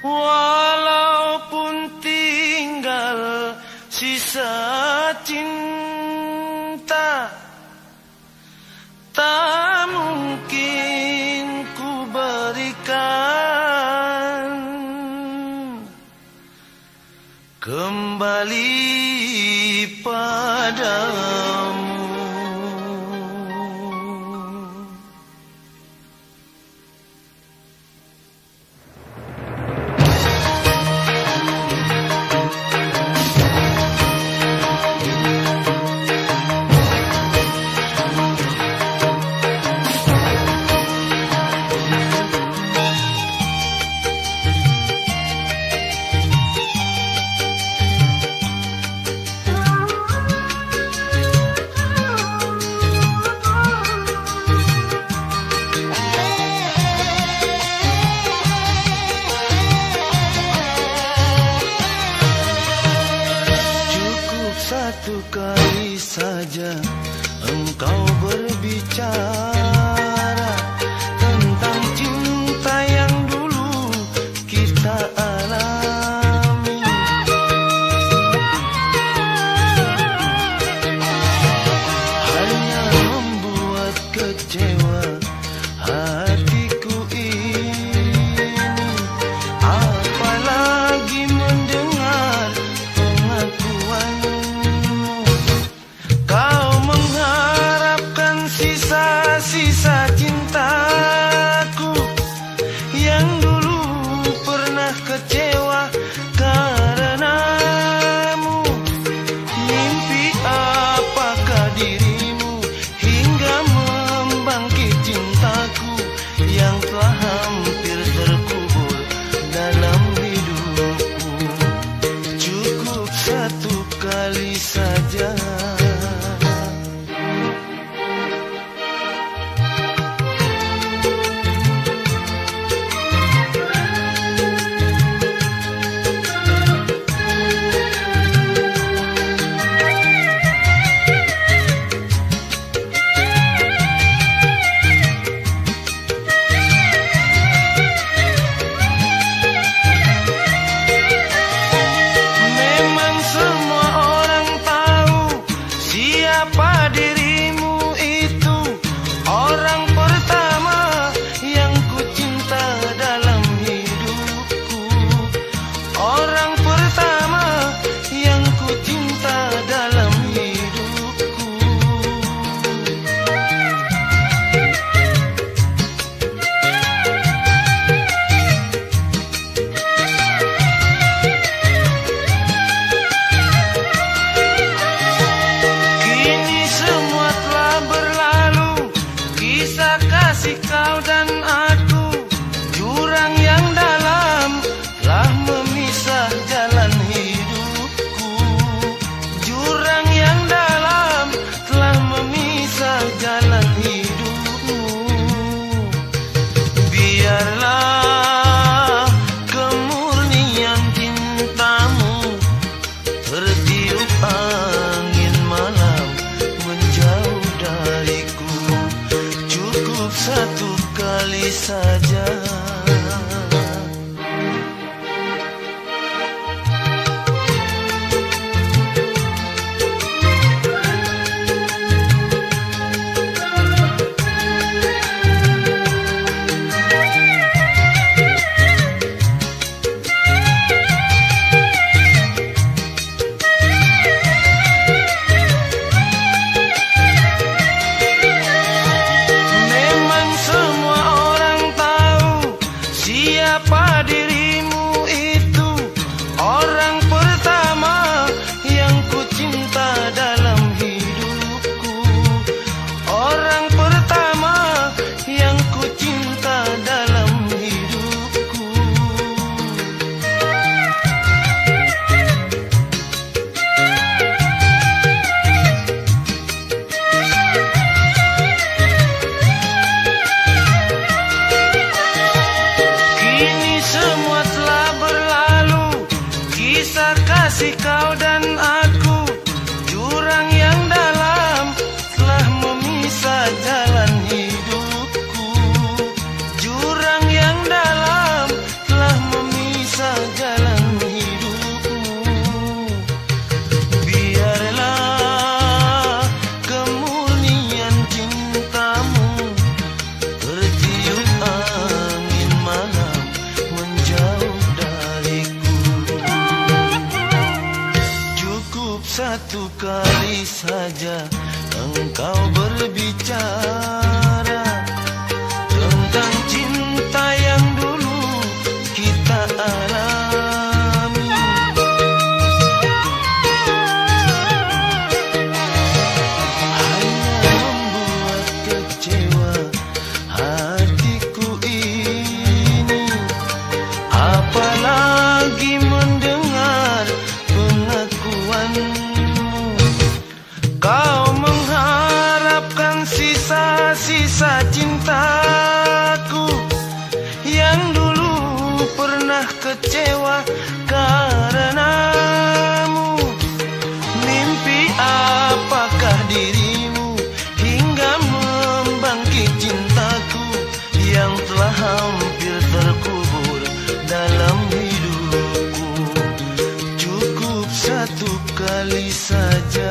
Walaupun tinggal sisa cinta Tak mungkin ku berikan Kembali padamu. Kau berbicara. kecewa karenamu. Mimpi apakah dirimu hingga membangkit cintaku yang telah hampir saja. apa diri satu kali saja engkau berbicara. sisa-sisa cintaku Yang dulu pernah kecewa karenamu. Mimpi apakah dirimu hingga membangkit cintaku Yang telah hampir terkubur dalam hidupku? Cukup satu kali saja.